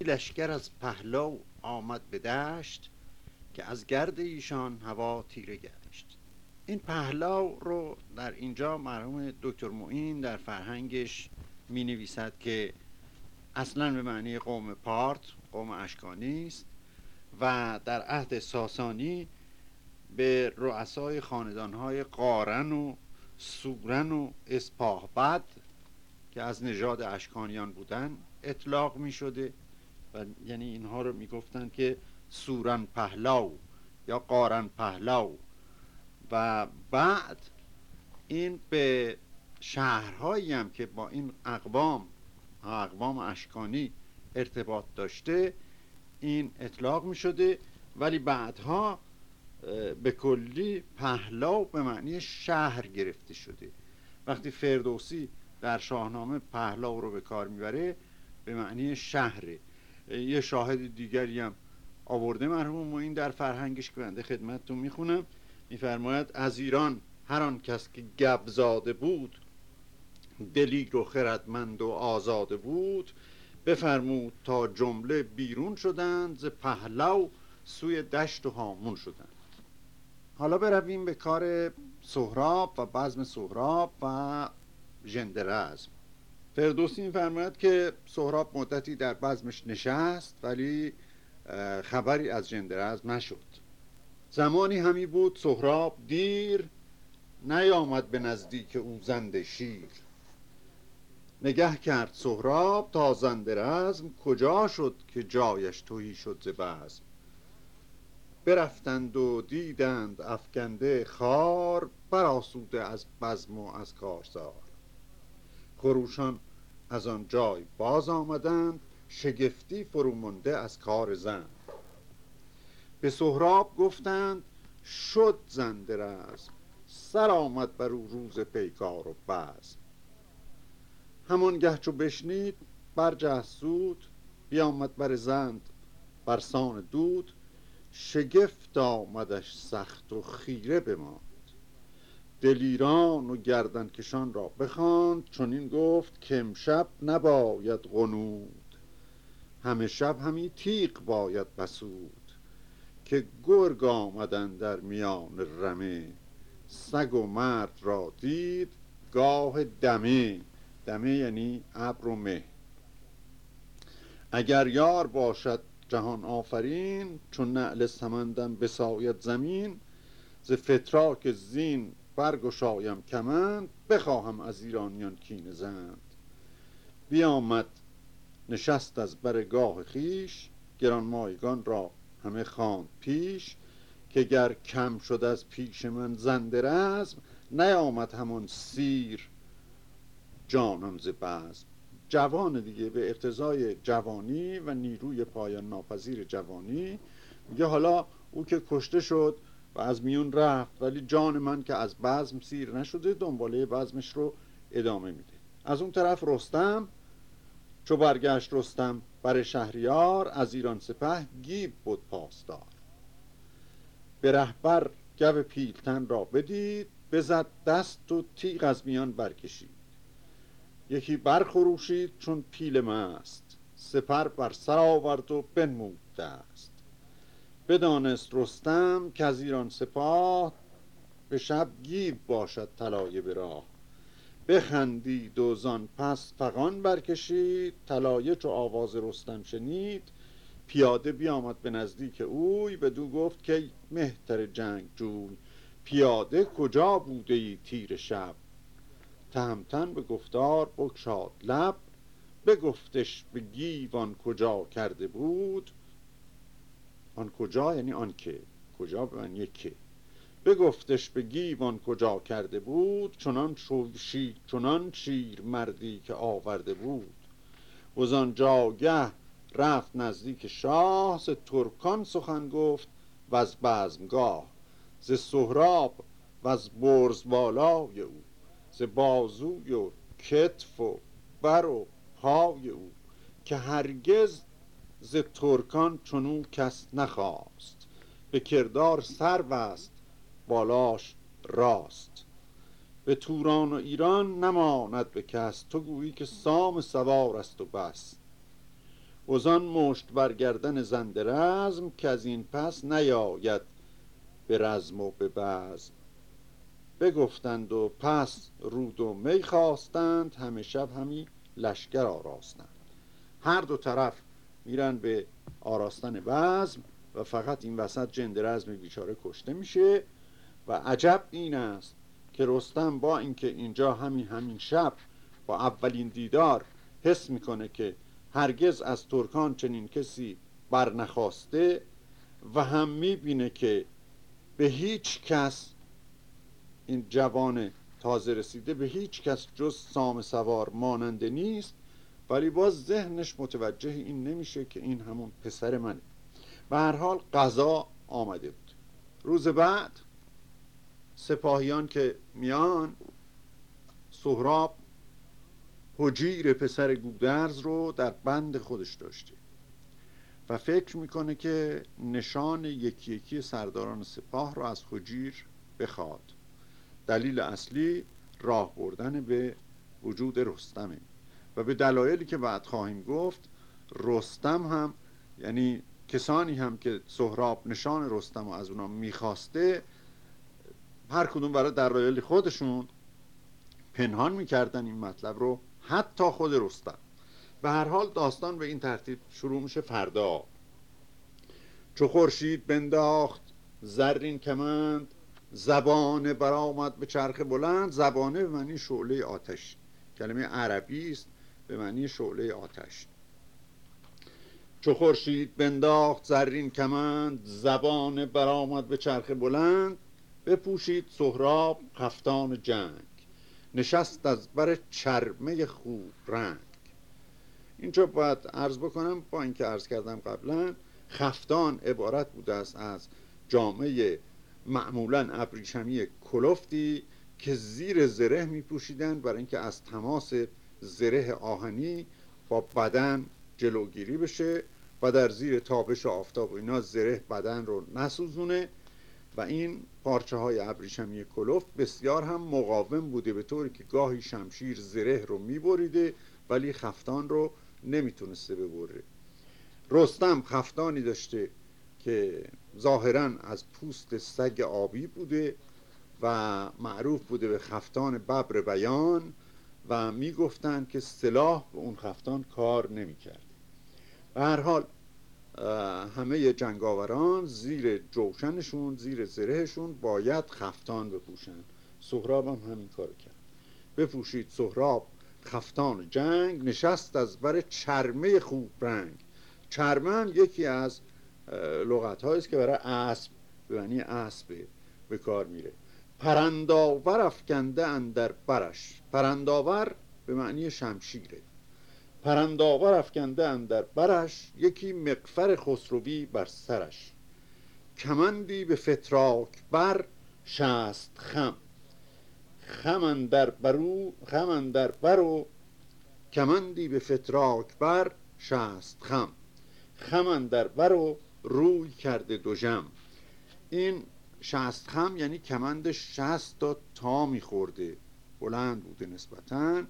لشکر از پهلو آمد به دشت که از گرد ایشان هوا تیره گشت. این پهلاو رو در اینجا مرحوم دکتر معین در فرهنگش می نویسد که اصلا به معنی قوم پارت قوم اشکانی است و در عهد ساسانی به رؤسای خاندانهای قارن و سورن و اسپاهبد که از نژاد اشکانیان بودن اطلاق می شده و یعنی اینها رو می گفتن که سورن پهلاو یا قارن پهلاو و بعد این به شهرهایی هم که با این اقوام اقوام اشکانی ارتباط داشته این اطلاق می شده ولی بعدها به کلی پهلاو به معنی شهر گرفته شده. وقتی فردوسی در شاهنامه پهلاو رو به کار می‌بره به معنی شهره. یه شاهد دیگری هم آورده مرحوم این در فرهنگش که بنده خدمتتون می‌خونم میفرماید از ایران هر آن کس که گبزاده بود دلیر و خردمند و آزاده بود بفرمود تا جمله بیرون شدند ز پهلو سوی دشت و هامون شدند. حالا برویم به کار سهراب و بزم سهراب و ژندرزم. فردوسی میفرماید که سهراب مدتی در بزمش نشست ولی خبری از ژندرزم نشد. زمانی همی بود سهراب دیر نیامد به نزدیک او زنده شیر. نگه کرد سهراب تا زنده رزم کجا شد که جایش توهی شد ز بزم. برفتند و دیدند افکنده خار براسوده از بزم و از کارزار خروشان از آن جای باز آمدند شگفتی فرومنده از کار زن. به سهراب گفتند شد زنده رزم سر آمد بر او روز پیکار و بزم همان گه چو بشنید برجه سود بیامد بر زند برسان دود شگفت آمدش سخت و خیره بماند. دلیران و گردن کشان را بخواند چون این گفت که امشب نباید غنود. همه شب همی تیغ باید بسود که گرگ آمدن در میان رمه. سگ و مرد را دید گاه دمه. دمه یعنی ابر و مه. اگر یار باشد جهان آفرین چون نعل سمندم بساید زمین ز فتراک زین برگشایم کمند بخواهم از ایرانیان کین زند. بیامد نشست از برگاه خیش گرانمایگان را همه خواند پیش که گر کم شد از پیش من زنده رزم نیامد همان سیر جانان ز بزم. جوان دیگه به اقتضای جوانی و نیروی پایان ناپذیر جوانی میگه حالا او که کشته شد از میون رفت. ولی جان من که از بزم سیر نشده دنباله بزمش رو ادامه میده. از اون طرف رستم چو برگشت رستم بر شهریار از ایران سپه گیب بود پاسدار. به رهبر گو پیلتن را بدید بزد دست و تیغ از میان برکشید. یکی برخروشید چون پیل مست سپر بر سر آورد و بنمود دست. بدانست رستم که از ایران سپاه به شب گیو باشد طلایه به راه. بخندید و زان پس فغان برکشید طلایه چو آواز رستم شنید. پیاده بیامد به نزدیک اوی بدو گفت که مهتر جنگ جوی پیاده کجا بوده ای تیر شب؟ تهمتن به گفتار بگشاد لب بگفتش به گیوان کجا کرده بود؟ آن کجا یعنی آن که؟ کجا به من که؟ بگفتش به گیوان کجا کرده بود چنان شیر چنان شیر مردی که آورده بود. و جاگه رفت نزدیک شاه ز ترکان سخن گفت و از بزمگاه. ز سهراب و از برز بالای او ز بازوی و کتف و بر و پای او که هرگز ز ترکان چنو کس نخواست. به کردار سر است بالاش راست. به توران و ایران نماند به کس تو گویی که سام سوار است و بس. وزان مشت برگردن زنده رزم که از این پس نیاید به رزم و به بزم. بگفتند و پس رود و می خواستند همه شب همی لشکر آراستند. هر دو طرف میرن به آراستن بزم و فقط این وسط جند رزم بیچاره کشته میشه و عجب این است که رستم با اینکه اینجا همین همین شب با اولین دیدار حس می‌کنه که هرگز از ترکان چنین کسی برنخواسته و هم می‌بینه که به هیچ کس این جوان تازه رسیده به هیچ کس جز سام سوار ماننده نیست. ولی باز ذهنش متوجه این نمیشه که این همون پسر منه. به هر حال قضا آمده بود. روز بعد سپاهیان که میان سهراب حجیر پسر گودرز رو در بند خودش داشته و فکر می‌کنه که نشان یکی یکی سرداران سپاه رو از حجیر بخواد. دلیل اصلی راه بردن به وجود رستمه. و به دلایلی که بعد خواهیم گفت رستم هم یعنی کسانی هم که سهراب نشان رستم رو از اونا می‌خواسته هر کدوم برای دلایل خودشون پنهان می‌کردن این مطلب رو حتی خود رستم. به هر حال داستان به این ترتیب شروع میشه فردا. چو خورشید بنداخت زرین کمند زبانه برآمد به چرخ بلند. زبانه به معنی شعله آتش. کلمه عربی است. به معنی شعله آتش. چو خورشید بنداخت زرین کمند زبانه برآمد به چرخ بلند. بپوشید سهراب خفتان جنگ. نشست از بر چرمه خوب رنگ. اینجا باید عرض بکنم؟ با اینکه عرض کردم قبلا خفتان عبارت بوده است از جامعه معمولا ابریشمی کلفتی که زیر زره می پوشیدن برای اینکه از تماس زره آهنی با بدن جلوگیری بشه و در زیر تابش آفتاب و اینا زره بدن رو نسوزونه و این پارچه های ابریشمی کلفت بسیار هم مقاوم بوده به طوری که گاهی شمشیر زره رو میبریده ولی خفتان رو نمی‌تونسته ببره. رستم خفتانی داشته که ظاهرا از پوست سگ آبی بوده و معروف بوده به خفتان ببر بیان و می‌گفتند که سلاح به اون خفتان کار نمی‌کرد. به هر حال همه جنگاوران زیر جوشنشون زیر زرهشون باید خفتان بپوشن. سهراب هم همین کار کرد. بپوشید سهراب خفتان جنگ نشست از بر چرمه خوب رنگ. چرمن یکی از لغت است که برای اسب به معنی اسب به کار میره. پرنداور افکنده اندر برش. پرنداور به معنی شمشیره پرنداور افکنده اندر برش یکی مقفر خسروی بر سرش. کمندی به فتراک بر شست خم. خم در برو خم در برو. کمندی به فتراک بر شست خم. خم در برو روی کرده دو جم. این شست خم یعنی کمند شست تا تا میخورده. بلند بوده نسبتاً.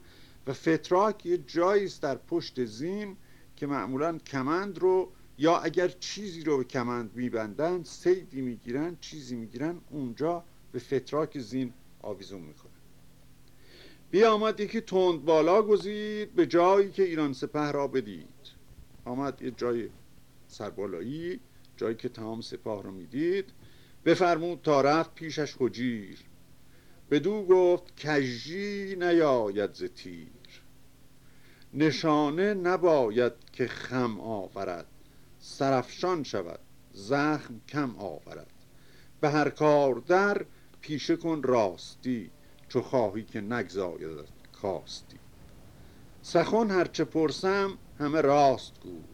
و فتراک یه جایی در پشت زین که معمولا کمند رو یا اگر چیزی رو به کمند میبندن صیدی می‌گیرن چیزی می‌گیرن اونجا به فتراک زین آویزون می‌کنن. بیا آمد یکی تند بالا گزید به جایی که ایران سپه را بدید. آمد یه جای سربالایی جایی که تمام سپاه رو می‌دید. بفرمود تا رفت پیشش خجیر. بدو گفت کجی نیاید ز تیر. نشانه نباید که خم آورد سرفشان شود زخم کم آورد. به هر کار در پیشه کن راستی چو خواهی که نگزاید کاستی. سخن هرچه پرسم همه راست گوی.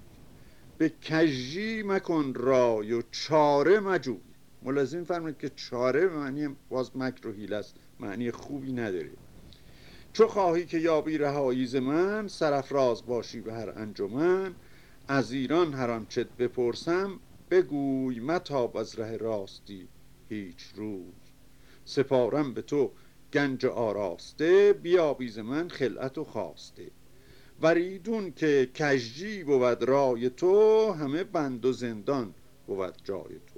به کجی مکن رای و چاره مجوی. ملازم فرمید که چاره معنی باز مکر و حیل است. معنی خوبی نداره چو خواهی که یابی رهایی من سرفراز باشی به هر انجمن. از ایران هر آنچت بپرسم بگوی متاب از ره راستی هیچ روز. سپارم به تو گنج آراسته بیابی ز من خلعت و خواسته. وریدون که کجی بود رای تو همه بند و زندان بود جای تو.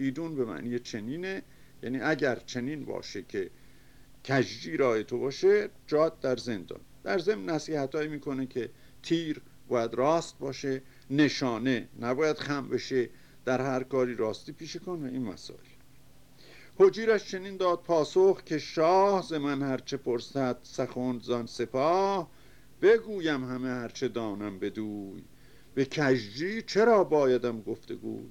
ایدون به معنی چنینه. یعنی اگر چنین باشه که کجی رای تو باشه جاد در زندان در ضمن نصیحت می‌کنه که تیر باید راست باشه نشانه نباید خم بشه در هر کاری راستی پیشه کن و این مسائل. حجیرش چنین داد پاسخ که شاه ز من هرچه پرسد سخن زان سپاه بگویم همه هرچه دانم بدوی. به کجی چرا بایدم گفتگوی؟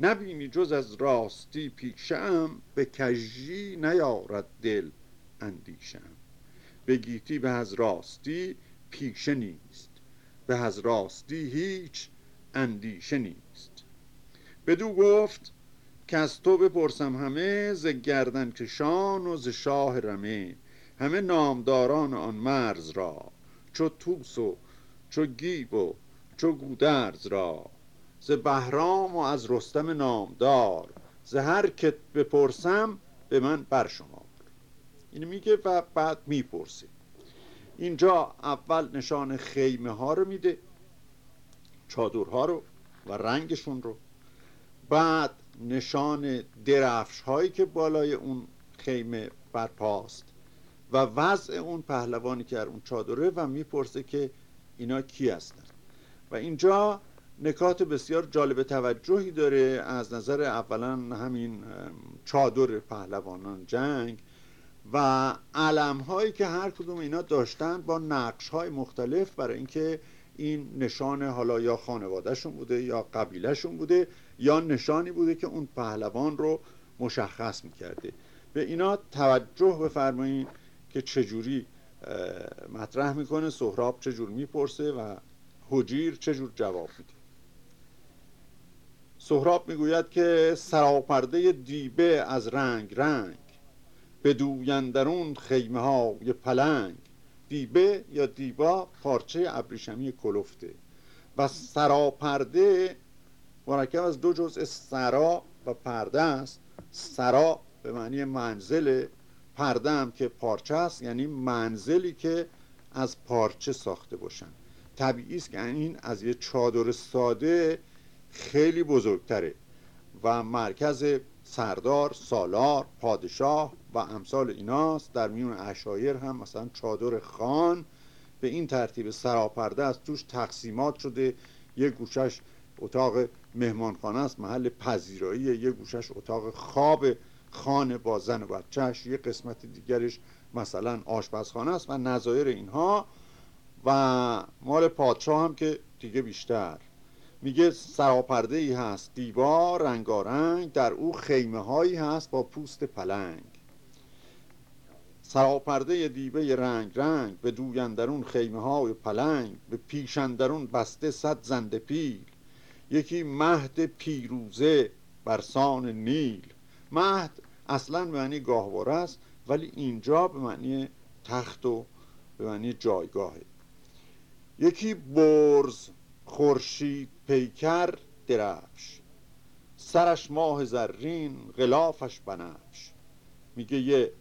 نبینی جز از راستی پیشم به کجی نیارد دل اندیشم. به گیتی به از راستی پیشه نیست به از راستی هیچ اندیشه نیست. بدو گفت که از تو بپرسم همه ز گردن کشان و ز شاه رمه همه نامداران آن مرز را چو توس و چو گیب و چو گودرز را. ز بهرام و از رستم نامدار ز هر که بپرسم به من برشمار. این میگه و بعد می‌پرسه. اینجا اول نشان خیمه ها رو میده چادرها رو و رنگشون رو. بعد نشان درفش هایی که بالای اون خیمه برپاست و وضع اون پهلوانی که در اون چادره و می‌پرسه که اینا کی هستن. و اینجا نکات بسیار جالب توجهی داره. از نظر اولا همین چادر پهلوانان جنگ و علم هایی که هر کدوم اینا داشتن با نقش های مختلف برای اینکه این نشان حالا یا خانوادهشون بوده یا قبیلهشون بوده یا نشانی بوده که اون پهلوان رو مشخص می‌کرده. به اینا توجه بفرمایید که چجوری مطرح می‌کنه سهراب چجور می‌پرسه و حجیر چجور جواب میده. سهراب می‌گوید که سراپرده دیبه از رنگ رنگ به دویندرون خیمه های پلنگ دیبه یا دیبا پارچه ابریشمی کلفته. و سراپرده مرکب از دو جزء سرا و پرده است. سرا به معنی منزل پرده هم که پارچه است یعنی منزلی که از پارچه ساخته باشن طبیعی است که این از یه چادر ساده خیلی بزرگتره و مرکز سردار، سالار، پادشاه و امثال ایناست. در میون اشایر هم مثلا چادر خان به این ترتیب سراپرده است توش تقسیمات شده. یه گوشش اتاق مهمانخانه است محل پذیرایی. یه گوشش اتاق خواب خانه با زن و بچهش یه قسمت دیگرش مثلا آشپزخانه است و نظایر اینها. و مال پادشاه هم که دیگه بیشتر. میگه سراپرده ای هست. دیوار رنگارنگ در او خیمه هایی هست با پوست پلنگ. سراپرده دیبه رنگ رنگ به دویندرون خیمه های پلنگ به پیشندرون بسته صد زنده پیل. یکی مهد پیروزه برسان نیل. مهد اصلا به معنی گاهواره است ولی اینجا به معنی تخت و به معنی جایگاهه. یکی برز خورشید پیکر درفش. سرش ماه زرین غلافش بنفش. میگه یه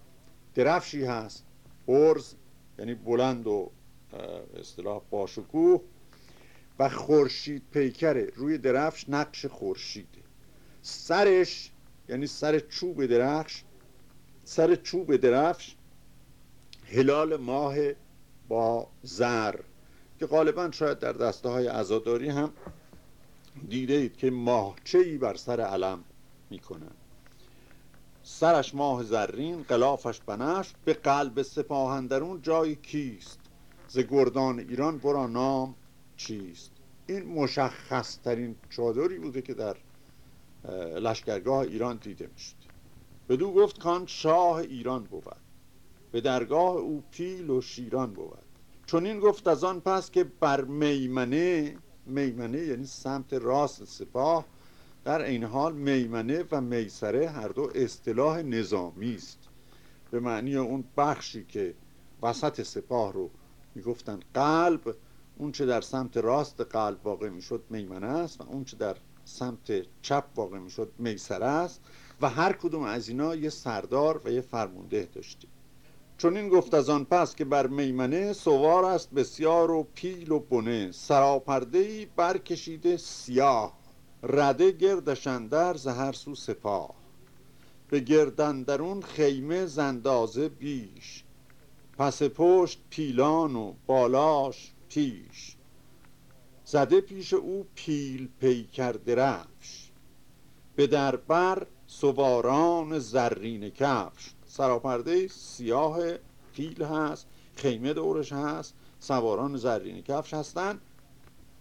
درفشی هست برز یعنی بلند و اصطلاح باشکوه. و خورشید پیکره روی درفش نقش خورشیده. سرش یعنی سر چوب درفش سر چوب درفش هلال ماه با زر. که غالبا شاید در دسته های ازاداری هم دیده اید که ماهچه ای بر سر علم می‌کنن سرش ماه زرین قلافش بنش به قلب سپاهندرون جای کیست؟ ز گردان ایران برا نام چیست؟ این مشخص ترین چادری بوده که در لشکرگاه ایران دیده می‌شد. بدو گفت کان شاه ایران بود. به درگاه او پیل و شیران بود. چون این گفت از آن پس که بر میمنه میمنه یعنی سمت راست سپاه در این حال میمنه و میسره هر دو اصطلاح نظامی است. به معنی اون بخشی که وسط سپاه رو می‌گفتن قلب اون چه در سمت راست قلب واقع می‌شد میمنه است و اون چه در سمت چپ واقع می‌شد میسره است و هر کدوم از اینا یه سردار و یه فرمونده داشته چون این گفت از آن پس که بر میمنه سوار است بسیار و پیل و بنه. سراپرده ای برکشیده سیاه. رده گردشندر زهر سو سپاه. به گردندرون خیمه زندازه بیش. پس پشت پیلان و بالاش پیش زده پیش او پیل پیکر درفش به دربر سواران زرین کفش. سراپرده سیاه پیل هست خیمه دورش هست سواران زرین کفش هستن.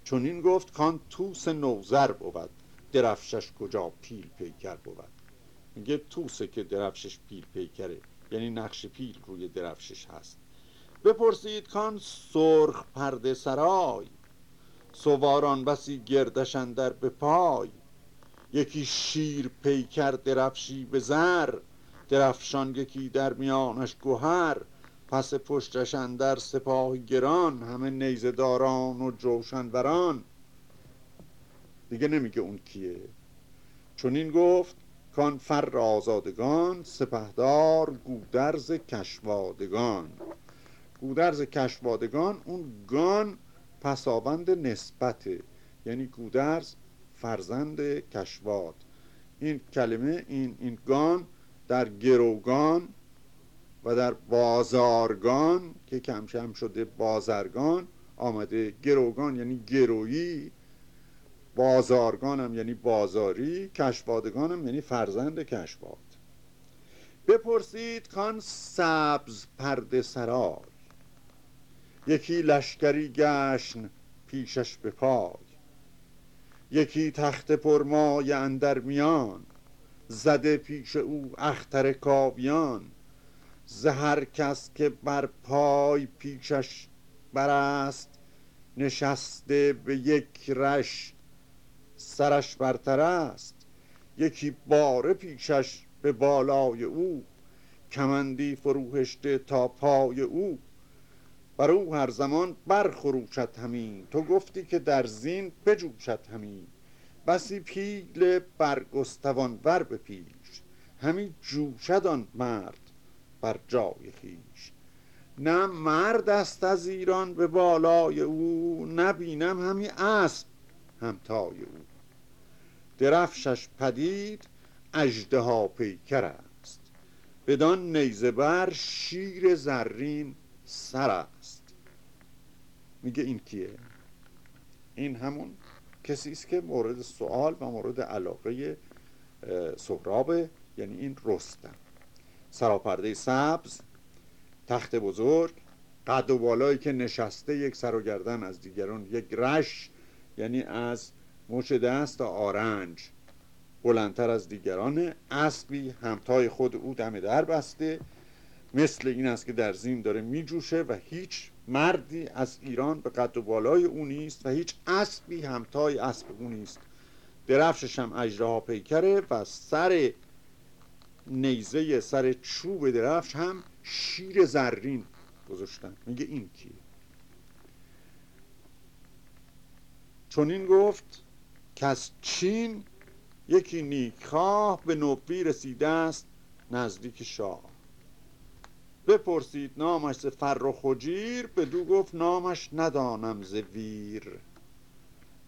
چون این گفت کان توس نوزر بود. درفشش کجا پیل پیکر بود؟ میگه توسه که درفشش پیل پیکره یعنی نقش پیل روی درفشش هست. بپرسید کان سرخ پرده سرای. سواران بسی گردشن در به پای. یکی شیر پیکر درفشی به زر. درفشان یکی در میانش گوهر پس پشتش در سپاه گران همه نیزداران و جوشنوران. دیگه نمیگه اون کیه. چون این گفت کان فر آزادگان سپهدار گودرز کشوادگان. گودرز کشوادگان اون گان پساوند نسبته یعنی گودرز فرزند کشواد. این کلمه این, این گان در گروگان و در بازارگان که کم کم شده بازرگان آمده. گروگان یعنی گرویی بازارگان هم یعنی بازاری کشوادگان هم یعنی فرزند کشواد بپرسید کان سبز پرده سرای. یکی لشکری گشن پیشش به پای. یکی تخت پرمای اندر میان. زده پیش او اختر کاویان زهر کس که بر پای پیشش برست نشسته به یک رش سرش برتر است. یکی باره پیشش به بالای او کمندی فروهشته تا پای او. بر او هر زمان برخروشد همین تو گفتی که در زین بجوشد همین. بسی پیل برگستوان ور به پیش. همی جوشد آن مرد بر جای خیش نه مرد است از ایران به بالای او نبینم همی اسب همتای او. درفشش پدید اژدها پیکر است. بدان نیزه بر شیر زرین سر است. میگه این کیه؟ این همون کسی است که مورد سوال و مورد علاقه سهرابه یعنی این رستم. سراپرده سبز تخت بزرگ قد و بالایی که نشسته یک سر و گردن از دیگران یک رش یعنی از مچ دست تا آرنج. بلندتر از دیگران اسبی همتای خود او دم در بسته. مثل این است که در زین داره میجوشه و هیچ مردی از ایران به قد و بالای او نیست و هیچ اسبی همتای اسب او نیست. درفشش هم اجراها پیکره و سر نیزه سر چوب درفش هم شیر زرین گذاشتن. میگه این کیه؟ چون این گفت که از چین یکی نیکخواه به نوبی رسیده است نزدیک شاه. بپرسید نامش ز فر و بدو گفت نامش ندانم ز ویر.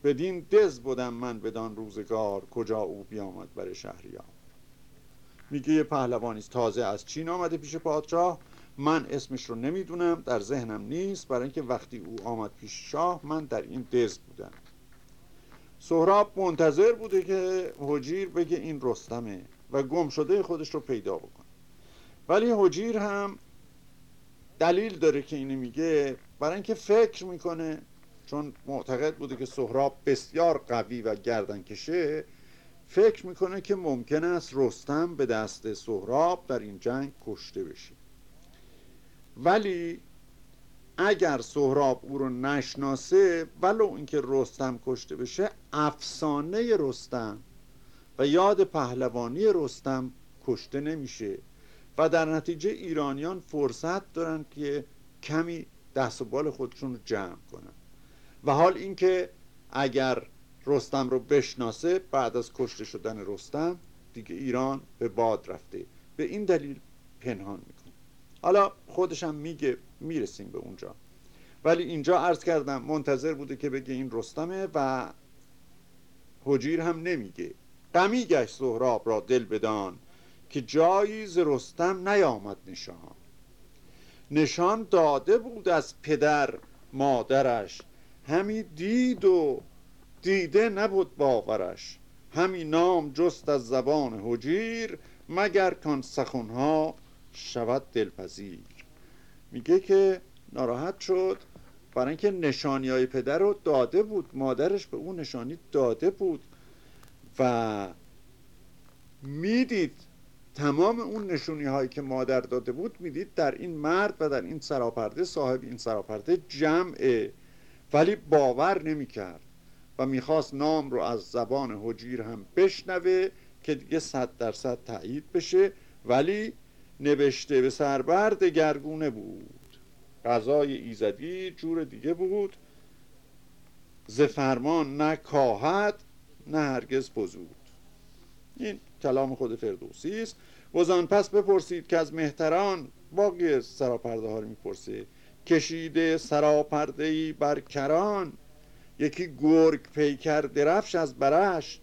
بدین دز بودم من بدان روزگار کجا او بیامد بر شهریار. میگه یه پهلوانی تازه از چین آمده پیش پادشاه. من اسمش رو نمی‌دونم در ذهنم نیست. برای اینکه وقتی او آمد پیش شاه من در این دز بودم. سهراب منتظر بوده که حجیر بگه این رستمه و گم شده خودش رو پیدا بکنه. ولی حجیر هم دلیل داره که اینو میگه برای اینکه فکر می‌کنه چون معتقد بوده که سهراب بسیار قوی و گردن کشه فکر می‌کنه که ممکن است رستم به دست سهراب در این جنگ کشته بشه. ولی اگر سهراب او رو نشناسه ولو اینکه رستم کشته بشه افسانه رستم و یاد پهلوانی رستم کشته نمیشه. و در نتیجه ایرانیان فرصت دارن که کمی دست و بال خودشون رو جمع کنن. و حال اینکه اگر رستم رو بشناسه بعد از کشته شدن رستم دیگه ایران به باد رفته. به این دلیل پنهان می‌کنه. حالا خودشم میگه می‌رسیم به اونجا. ولی اینجا عرض کردم منتظر بوده که بگه این رستمه و حجیر هم نمیگه. غمی گشت سهراب را دل بدان. که جایی ز رستم نیامد نشان. نشان داده بود از پدر مادرش. همی دید و دیده نبود باورش. همی نام جست از زبان حجیر مگر کان سخنها شود دلپذیر. میگه که ناراحت شد. برای اینکه نشانی های پدر رو داده بود. مادرش به اون نشانی داده بود و می‌دید تمام اون نشونی هایی که مادر داده بود می‌دید در این مرد و در این سراپرده صاحب این سراپرده جمعه ولی باور نمی‌کرد و می‌خواست نام رو از زبان حجیر هم بشنوه که دیگه صد درصد تایید بشه. ولی نوشته به سربرد گرگونه بود. غذای ایزدی جور دیگه بود. ز فرمان نه کاهد نه هرگز بزود. این کلام خود فردوسی است. وزان پس بپرسید که از مهتران باقی سراپرده ها رو می‌پرسه کشیده سراپرده ای بر کران. یکی گرگ پیکر درفش از برش.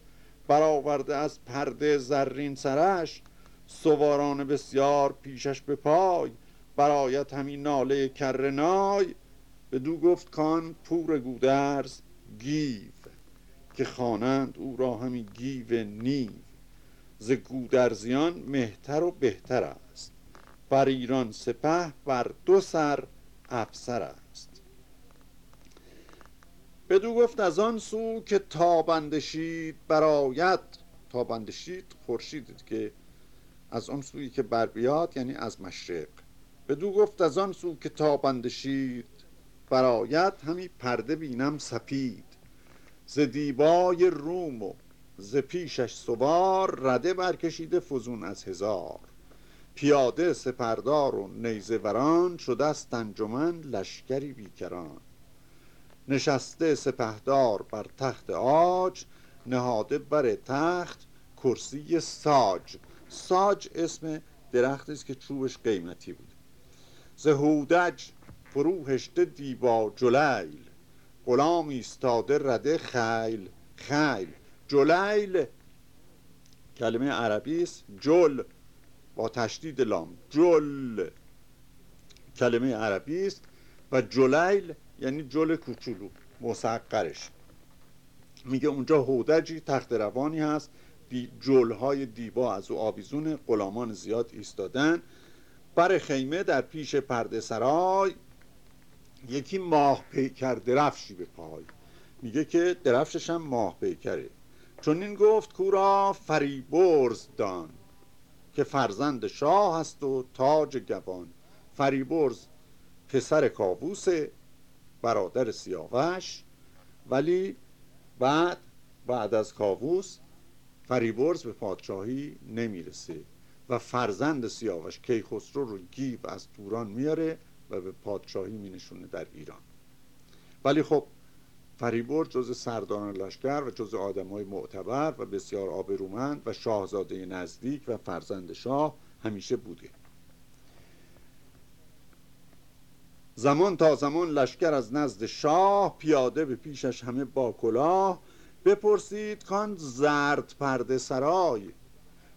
برآورده از پرده زرین سرش. سواران بسیار پیشش به پای. برایت همین ناله کرنای به دو گفت کان پور گودرز گیو. که خوانند او را همین گیو نیو. ز گودرزیان مهتر و بهتر است. بر ایران سپه بر دو سر افسر است. بدو گفت از آن سو که تابندشید برایت تابندشید خورشید که از آن سویی که بر بیاد یعنی از مشرق. بدو گفت از آن سو که تابندشید برایت همی پرده بینم سپید. ز دیبای روم و ز پیشش سوار رده برکشیده فزون از هزار. پیاده سپردار و نیزه وران شده است انجمن لشکری بیکران. نشسته سپهدار بر تخت آج نهاده بر تخت کرسی ساج. ساج اسم درخت است که چوبش قیمتی بود. ز هودج دیبا جلیل. غلام ایستاده رده خیل خیل. جلیل کلمه عربی است جل با تشدید لام جل. کلمه عربی است و جلیل یعنی جل کوچولو مسقرش. میگه اونجا هودجی تخت روانی هست دی جلهای دیبا از او آویزون غلامان زیاد ایستادن. بر خیمه در پیش پرده سرای یکی ماه پیکر درفشی به پای. میگه که درفشش هم ماه پیکره چون این گفت کورا فریبرز دان که فرزند شاه است و تاج گوان. فریبرز پسر کاووس برادر سیاوش ولی بعد بعد از کاووس فریبرز به پادشاهی نمی‌رسه و فرزند سیاوش کیخسرو رو گیو از توران میاره و به پادشاهی مینشونه در ایران. ولی خب فریبرز جز سردان لشکر و جز آدم های معتبر و بسیار آبرومند و شاهزاده نزدیک و فرزند شاه همیشه بوده. زمان تا زمان لشکر از نزد شاه پیاده به پیشش همه با کلاه بپرسید کان زرد پرده سرای.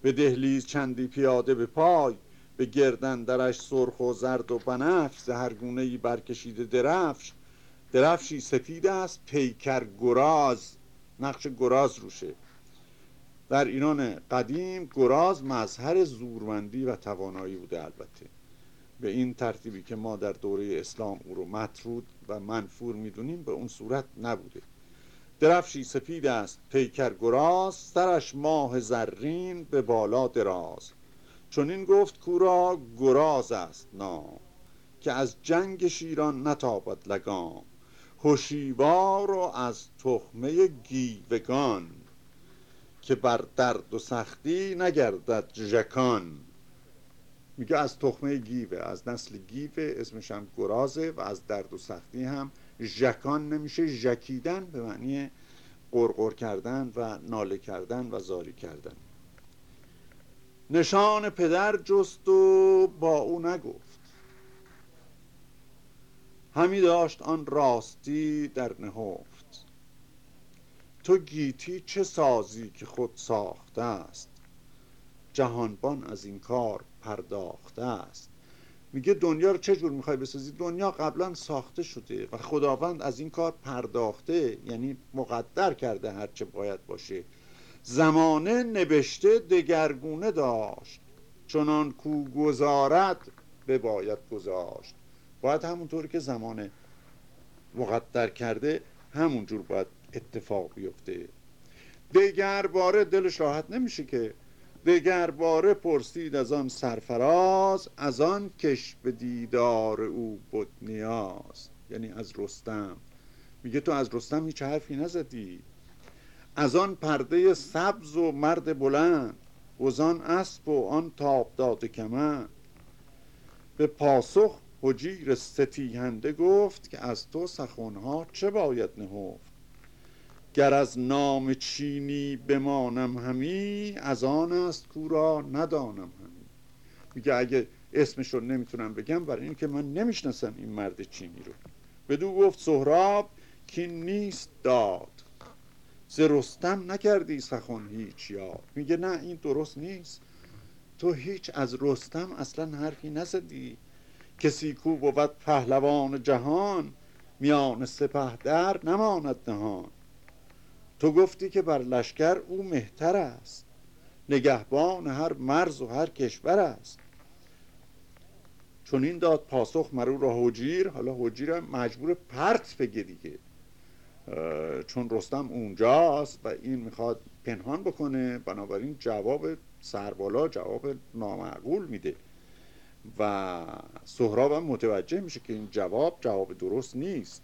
به دهلیز چندی پیاده به پای به گردن درش سرخ و زرد و بنفش زهرگونه ای برکشیده درفش. درفشی سفید است پیکر گراز نقش گراز روشه. در ایران قدیم گراز مظهر زورمندی و توانایی بوده البته. به این ترتیبی که ما در دوره اسلام او رو مطرود و منفور می‌دونیم به اون صورت نبوده. درفشی سپید است پیکر گراز سرش ماه زرین به بالا دراز. چون این گفت کورا گراز است نام که از جنگ شیران نتابد لگام. هوشیوار و از تخمه گیوگان که بر درد و سختی نگردد ژکان. میگه از تخمه گیوه از نسل گیوه اسمش هم گرازه و از درد و سختی هم ژکان نمیشه ژکیدن به معنی قرقر کردن و ناله کردن و زاری کردن. نشان پدر جست و با او نگفت. همی داشت آن راستی در نهفت. تو گیتی چه سازی که خود ساخته است؟ جهانبان از این کار پرداخته است. میگه دنیا رو چه جور می‌خوای بسازی؟ دنیا قبلا ساخته شده و خداوند از این کار پرداخته یعنی مقدر کرده هرچه باید باشه. زمانه نوشته دگرگونه داشت چنان کو گذارد به باید گذاشت. باید همونطور که زمانه مقدر کرده همونجور باید اتفاق بیفته. دگر باره دلش راحت نمیشه که دگر باره پرسید از آن سرفراز از آن کش به دیدار او بود نیاز. یعنی از رستم. میگه تو از رستم هیچ حرفی نزدی. از آن پرده سبز و مرد بلند وزان اسب و آن تاب داد کمن به پاسخ حجیر ستیهنده گفت که از تو سخنها چه باید نهفت؟ گر از نام چینی بمانم همی از آن است کورا ندانم همی. میگه اگه اسمش رو نمی‌تونم بگم برای اینکه من نمی‌شناسم این مرد چینی رو. بدو گفت سهراب که نیست داد. ز رستم نکردی سخن هیچ یاد. میگه نه این درست نیست. تو هیچ از رستم اصلا حرفی نزدی. کسی کو بود پهلوان جهان میان سپه در نماند نهان. تو گفتی که بر لشکر او مهتر است نگهبان هر مرز و هر کشور است. چون این داد پاسخ مرو را حجیر حالا حجیر مجبور پرت بگه دیگه. چون رستم اونجاست و این می‌خواد پنهان بکنه بنابراین جواب سربالا جواب نامعقول میده. و سهراب هم متوجه میشه که این جواب جواب درست نیست.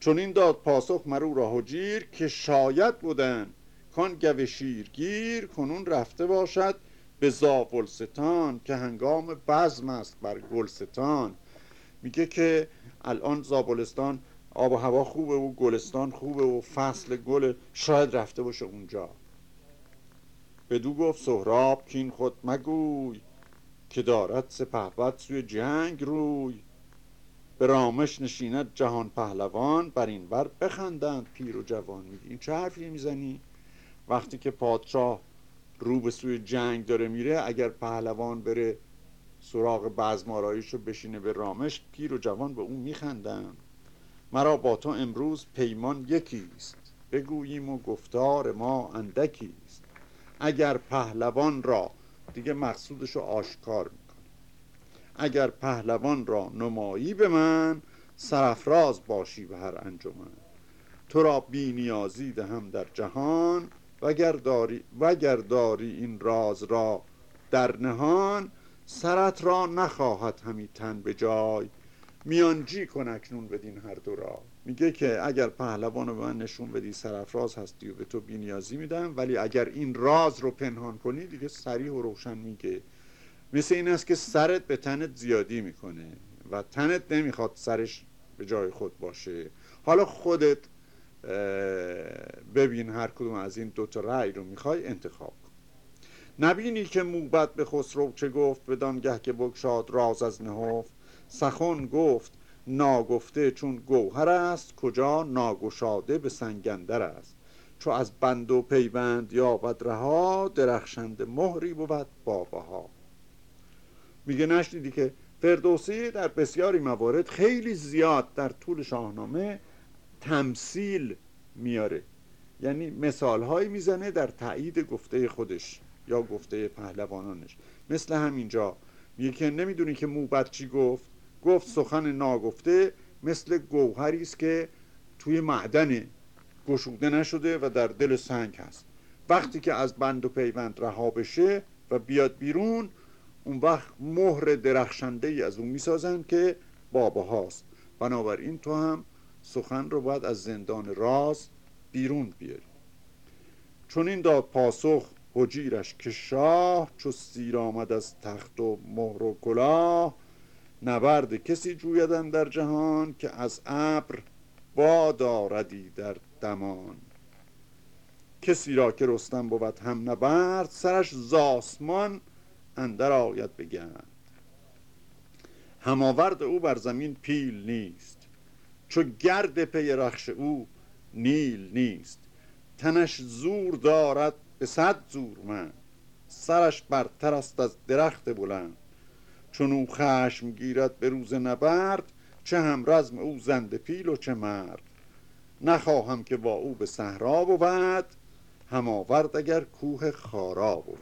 چون این داد پاسخ مرو را جیر که شاید بودن کان گوه شیرگیر کنون رفته باشد به زابلستان که هنگام بزم است بر گلستان. میگه که الان زابلستان آب و هوا خوبه و گلستان خوبه و فصل گل شاید رفته باشه اونجا. بدو گفت سهراب کین خود مگوی که دارد سپهبد سوی جنگ روی. به رامش نشیند جهان پهلوان بر این بر بخندند پیر و جوان. این چه حرفی می‌زنی؟ وقتی که پادشاه رو به سوی جنگ داره میره اگر پهلوان بره سراغ بزمارایش رو بشینه به رامش پیر و جوان به اون میخندن. مرا با تو امروز پیمان یکیست. بگوییم و گفتار ما اندکیست. اگر پهلوان را دیگه مقصودش رو آشکار اگر پهلوان را نمایی به من سرفراز باشی به هر انجمن. تو را بی نیازی دهم در جهان وگر داری, وگر داری این راز را در نهان سرت را نخواهد همی تن به جای. میانجی کن اکنون بدین هر دو را. میگه که اگر پهلوان به من نشون بدی سرفراز هستی و به تو بینیازی میدم ولی اگر این راز رو پنهان کنی دیگه سریع و روشن میگه. مثل این است که سرت به تنت زیادی می‌کنه و تنت نمی‌خواد سرش به جای خود باشه. حالا خودت ببین هر کدوم از این دوتا رأی رو می‌خوای انتخاب نبینی که موبت به خسرو چه گفت بدانگه که بگشاد راز از نهفت. سخن گفت ناگفته چون گوهر است کجا ناگشاده به سنگندر است. چو از بند و پیوند یابد رها درخشند مهری بود باباها میگه نشنیدی که فردوسی در بسیاری موارد خیلی زیاد در طول شاهنامه تمثیل میاره. یعنی مثال هایی می‌زنه در تایید گفته خودش یا گفته پهلوانانش. مثل همینجا. میگه که نمی‌دونی که موبت چی گفت؟ گفت سخن ناگفته مثل گوهری است که توی معدن گشوده نشده و در دل سنگ هست. وقتی که از بند و پیوند رها بشه و بیاد بیرون اون وقت مهر درخشنده ای از اون می‌سازن که بابا هاست. بنابراین تو هم سخن رو باید از زندان راز بیرون بیاری. چون این داد پاسخ حجیرش که شاه چو سیر آمد از تخت و مهر و کلاه نبرد کسی جویدن در جهان که از ابر با داردی در دمان. کسی را که رستم بود هم نبرد سرش زاسمان اندر آید بگند هماورد او بر زمین پیل نیست چو گرد پی رخش او نیل نیست. تنش زور دارد به صد زور من سرش برتر است از درخت بلند. چون او خشم گیرد به روز نبرد چه هم رزم او زند پیل و چه مرد. نخواهم که با او به صحرا بود هماورد اگر کوه خارا بود.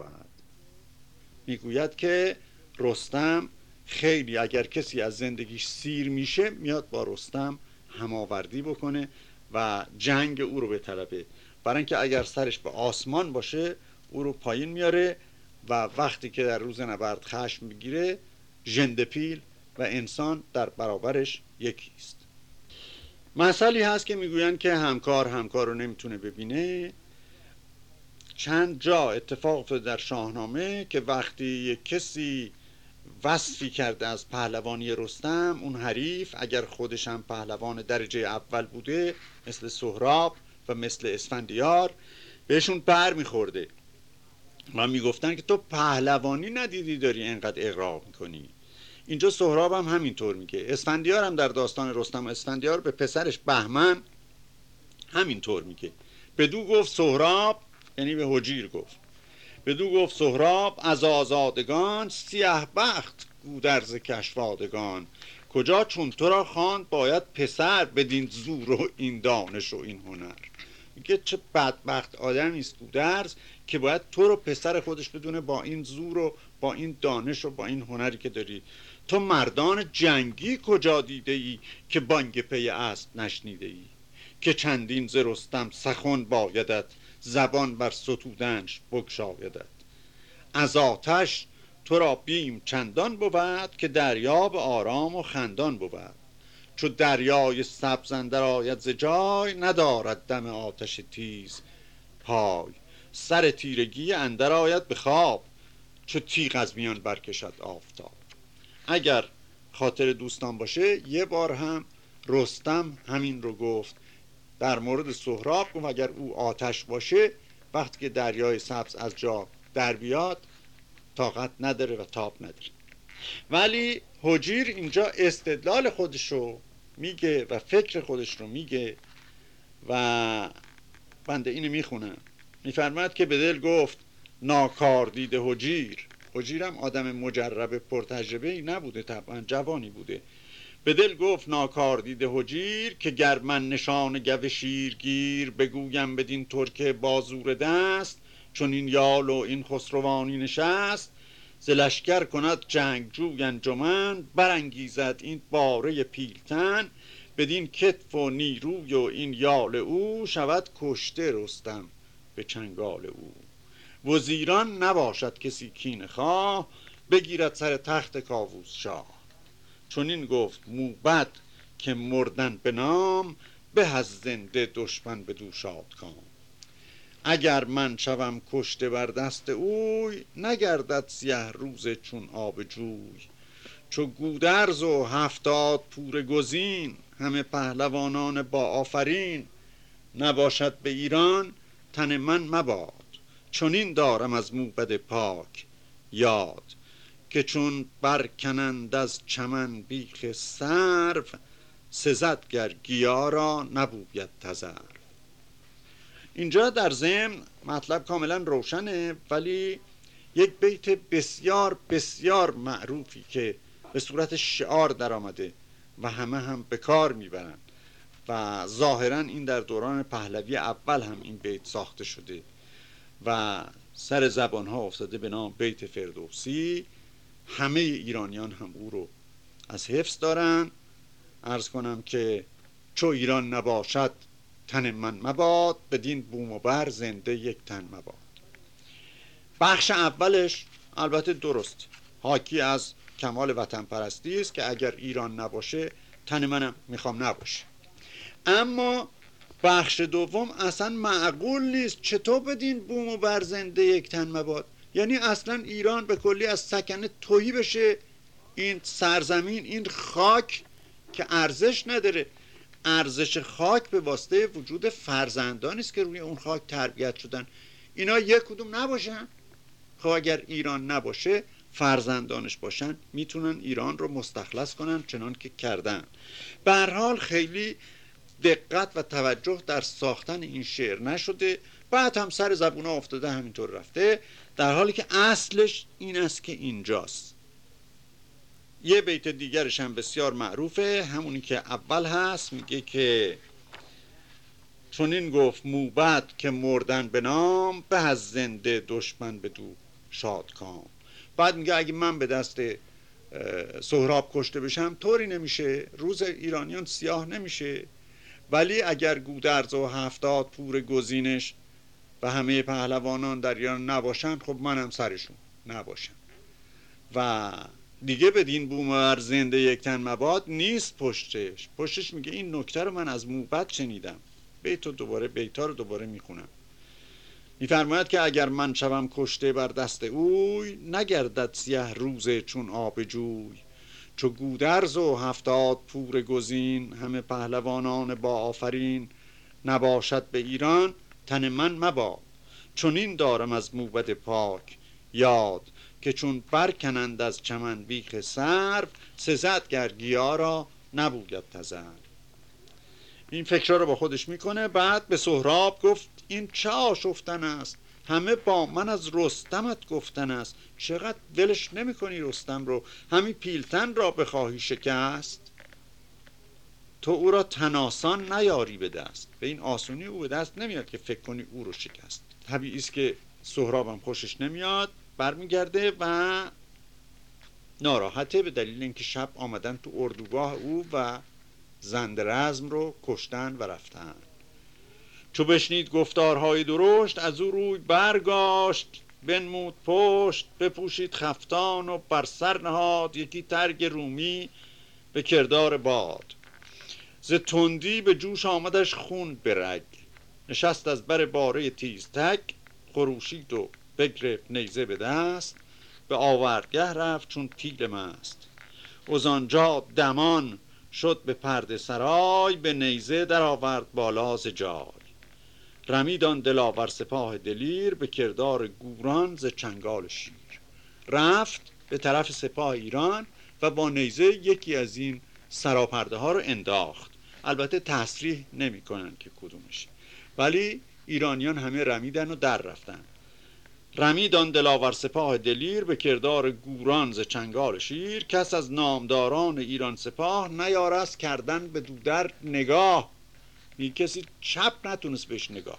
می‌گوید که رستم خیلی اگر کسی از زندگیش سیر میشه میاد با رستم هماوردی بکنه و جنگ او رو به طلبه برای اینکه اگر سرش به آسمان باشه او رو پایین میاره و وقتی که در روز نبرد خشم می‌گیره پیل و انسان در برابرش یکی است. مسئله هست که می‌گویند که همکار همکار رو نمی‌تونه ببینه. چند جا اتفاق افتاده در شاهنامه که وقتی یک کسی وصفی کرده از پهلوانی رستم اون حریف اگر خودش هم پهلوان درجه اول بوده مثل سهراب و مثل اسفندیار بهشون پر میخورده. و می‌گفتن که تو پهلوانی ندیدی داری انقدر اقراق می‌کنی. اینجا سهراب هم همینطور میگه. اسفندیار هم در داستان رستم اسفندیار به پسرش بهمن همینطور میگه. بدو گفت سهراب یعنی به حجیر گفت. بدو گفت سهراب از آزادگان سیه بخت گودرز کشوادگان. کجا چون تو را خواند باید پسر بدین زور و این دانش و این هنر. میگه چه بدبخت آدمی است گودرز که باید تو رو پسر خودش بدونه با این زور و با این دانش و با این هنری که داری. تو مردان جنگی کجا دیده ای که بانگ پی است نشنیده ای که چندین ز رستم سخن بایدت زبان بر ستودنش بگشایدت. از آتش تو را بیم چندان بود که دریاب آرام و خندان بود. چو دریای سبز اندر آید ز جای ندارد دم آتش تیز پای. سر تیرگی اندر آید به خواب چو تیغ از میان برکشد آفتاب. اگر خاطر دوستان باشه یه بار هم رستم همین رو گفت. در مورد سهراب گفت اگر او آتش باشه وقتی که دریای سبز از جا در بیاد طاقت نداره و تاب نداره. ولی حجیر اینجا استدلال خودش رو میگه و فکر خودش رو میگه و بنده اینو می‌خونم میفرماد که به دل گفت ناکار دیده حجیر. حجیرم آدم مجرب پرتجربه ای نبوده طبعا جوانی بوده. به دل گفت ناکار دیده حجیر که گر من نشان گو شیرگیر بگویم بدین ترک بازور دست چون این یال و این خسروانی نشست. ز لشکر کند جنگجوی انجمن برانگیزد این باره پیلتن. بدین کتف و نیروی و این یال او شود کشته رستم به چنگال او. وزیران نباشد کسی کین خواه بگیرد سر تخت کاووس شاه. چون این گفت موبد که مردن به نام به از زنده دشمن به دو کام اگر من شوم کشته بر دست اوی نگردد سیه روز چون آب جوی. چو گودرز و هفتاد پور گزین همه پهلوانان با آفرین. نباشد به ایران تن من مباد. چنین دارم از موبد پاک. یاد که چون برکنند از چمن بیخ سرو سزد گر گیا را نبوید تزر اینجا در ضمن مطلب کاملا روشنه ولی یک بیت بسیار بسیار معروفی که به صورت شعار در آمده و همه هم به کار می‌برند. و ظاهرا این در دوران پهلوی اول هم این بیت ساخته شده. و سر زبان ها افتاده به نام بیت فردوسی. همه ایرانیان هم او رو از حفظ دارن. ارز کنم که چو ایران نباشد تن من مباد بدین بوم و بر زنده یک تن مباد. بخش اولش البته درست. حاکی از کمال وطن پرستی است که اگر ایران نباشه تن منم می‌خوام نباشه. اما بخش دوم اصلا معقول نیست. چطور بدین بوم و بر زنده یک تن مباد؟ یعنی اصلا ایران به کلی از سکنه توهی بشه. این سرزمین این خاک که ارزش نداره. ارزش خاک به واسطه وجود فرزندانی است که روی اون خاک تربیت شدن. اینا یک کدوم نباشن؟ خب اگر ایران نباشه فرزندانش باشن. می‌تونن ایران رو مستخلص کنن چنان که کردن. به حال خیلی دقت و توجه در ساختن این شعر نشده. بعد هم سر زبونه افتاده همینطور رفته. در حالی که اصلش این است که اینجاست. یه بیت دیگرش هم بسیار معروفه. همونی که اول هست میگه که چون این گفت موبت که مردن به نام به از زنده دشمن به دو شادکام بعد میگه اگه من به دست سهراب کشته بشم طوری نمیشه. روز ایرانیان سیاه نمیشه. ولی اگر گودرز و هفتاد پور گزینش و همه پهلوانان در ایران نباشن خب منم سرشون نباشم. و دیگه بدین بومر زنده یک تن مباد نیست پشتش. پشتش میگه این نکته رو من از موبت شنیدم. بیت دوباره بیتا رو دوباره می‌خونم. میفرماید که اگر من شوم کشته بر دست اوی نگردد سیه روزه چون آب جوی چو گودرز و هفتاد پور گزین همه پهلوانان با آفرین نباشد به ایران تن من مباد. چون این دارم از موبد پاک یاد که چون برکنند از چمن بیخ سرب سزد گر گیا را نبوید تزر این فکر رو با خودش می‌کنه بعد به سهراب گفت این چه آشفتن است؟ همه با من از رستمت گفتن است. چقدر ولش نمی‌کنی رستم رو. همین پیلتن را بخواهی شکست. تو او را تناسان نیاری به دست. به این آسونی او به دست نمیاد که فکر کنی او رو شکست. طبیعی است که سهرابم خوشش نمیاد برمیگرده و ناراحته به دلیل اینکه شب آمدن تو اردوگاه او و زند رزم رو کشتن و رفتن. چو بشنید گفتارهای درشت از او روی برگاشت بنمود پشت بپوشید خفتان و بر سر نهاد یکی ترگ رومی به کردار باد. ز تندی به جوش آمدش خون برگ نشست از بر باره تیزتک خروشید و بگرفت نیزه به دست به آوردگه رفت چون پیل مست. از آنجا دمان شد به پرده سرای به نیزه در آورد بالاز جای. رمیدان دلاور سپاه دلیر به کردار گوران ز چنگال شیر. رفت به طرف سپاه ایران و با نیزه یکی از این سراپرده ها رو انداخت. البته تصریح نمی‌کنن که کدومش. ولی ایرانیان همه رمیدن و در رفتن. رمیدان دلاور سپاه دلیر به کردار گوران ز چنگال شیر کس از نامداران ایران سپاه نیارست کردن به دودر نگاه. می کسی چپ نتونست بهش نگاه.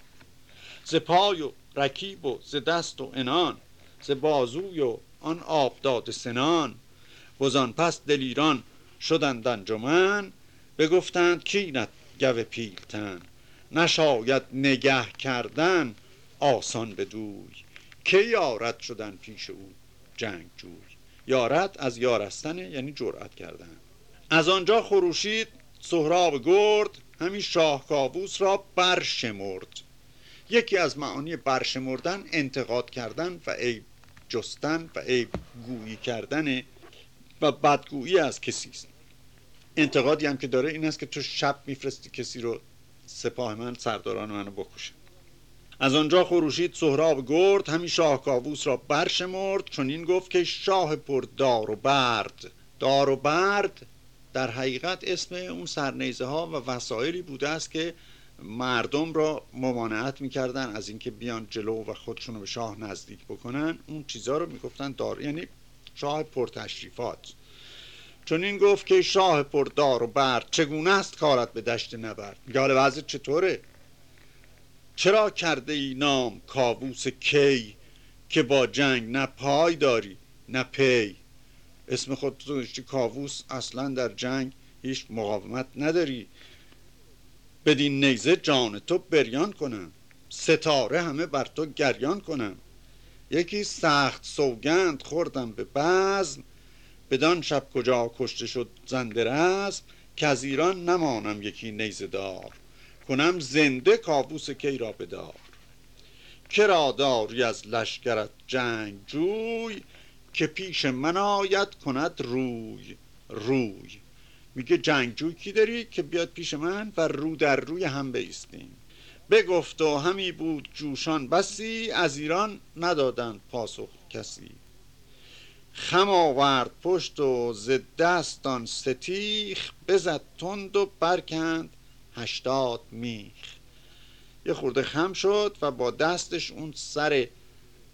ز پای و رکیب و ز دست و انان ز بازوی و آن آبداد سنان. وزان پس دلیران شدند انجمن بگفتند کینت گو پیلتن؟ نشاید نگه کردن آسان بدوی که یارت شدن پیش او جنگ جوی؟ یارت از یارستنه یعنی جرأت کردن. از آنجا خروشید سهراب گرد همین شاه کابوس را برشمرد. یکی از معانی برشمردن انتقاد کردن و عیب جستن و عیب گویی کردن و بدگویی از کسی است. انتقادی هم که داره این است که تو شب میفرستی کسی رو سپاه من سرداران منو بکشه. از آنجا خروشید سهراب گرد همین شاه کاووس را برشمرد چون این گفت که شاه پر دار و برد. دار و برد در حقیقت اسم اون سرنیزه ها و وسایلی بوده است که مردم را ممانعت می‌کردن از اینکه بیان جلو و خودشون رو به شاه نزدیک بکنن. اون چیزها رو می‌گفتن دار یعنی شاه پرتشریفات. چون این گفت که شاه پردار و برد چگونه است کارت به دشت نبرد؟ حال وضع چطوره؟ چرا کرده ای نام کاووس کی که با جنگ نه پای داری نه پی؟ اسم خود تو کاووس اصلا در جنگ هیچ مقاومت نداری. بدین نیزه جان تو بریان کنم ستاره همه بر تو گریان کنم یکی سخت سوگند خوردم به بزم. بدان شب کجا کشته شد زنده رزم که از ایران نمانم یکی نیزه دار. کنم زنده کابوس کی را بدار. کرا داری از لشکرت جنگ جوی؟ که پیش من آید کند روی روی. میگه جنگجوی کی داری که بیاد پیش من و رو در روی هم بیستیم. بگفت و همی بود جوشان بسی از ایران ندادند پاسخ کسی. خم آورد پشت و ز دستان ستیخ بزد تند و برکند هشتاد میخ. یه خورده خم شد و با دستش اون سر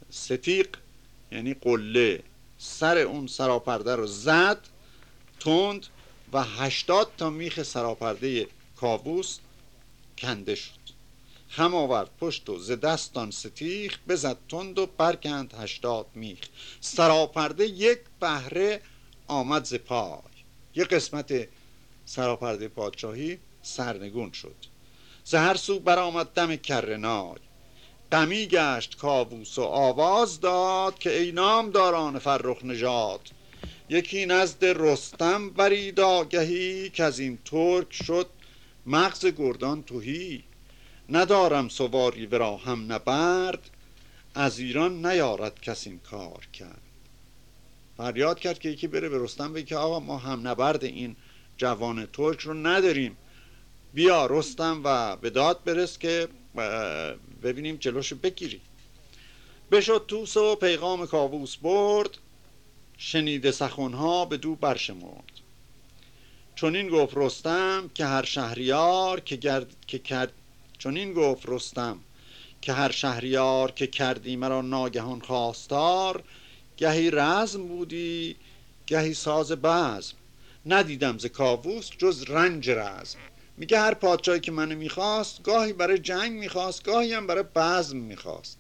ستیق یعنی قله سر اون سراپرده رو زد تند و هشتاد تا میخ سراپرده کابوس کنده شد. خم آورد پشت و ز دستان ستیخ بزد تند و برکند هشتاد میخ. سراپرده یک بهره آمد ز پای. یک قسمت سراپرده پادشاهی سرنگون شد. ز هر سو برآمد دم کرنای غمی گشت کاووس و آواز داد که ای نامداران فرخ نژاد یکی نزد رستم برید آگهی که از این ترک شد مغز گردان توهی ندارم سواری ورا هم نبرد از ایران نیارد کس این کار کرد. فریاد کرد که یکی بره به رستم بگه که آقا ما هم نبرد این جوان ترک رو نداریم. بیا رستم و به داد برس که ببینیم جلوشو بگیری بشد توس و پیغام کاووس برد شنیده سخنها به دو برشمرد چون این گفت رستم که هر شهریار که, گرد... که کرد چون این گفت رستم که هر شهریار که کردی مرا ناگهان خواستار گهی رزم بودی گهی ساز بزم. ندیدم ز کاووس جز رنج رزم. میگه هر پادشاهی که منو می‌خواست گاهی برای جنگ می‌خواست گاهی هم برای بزم می‌خواست.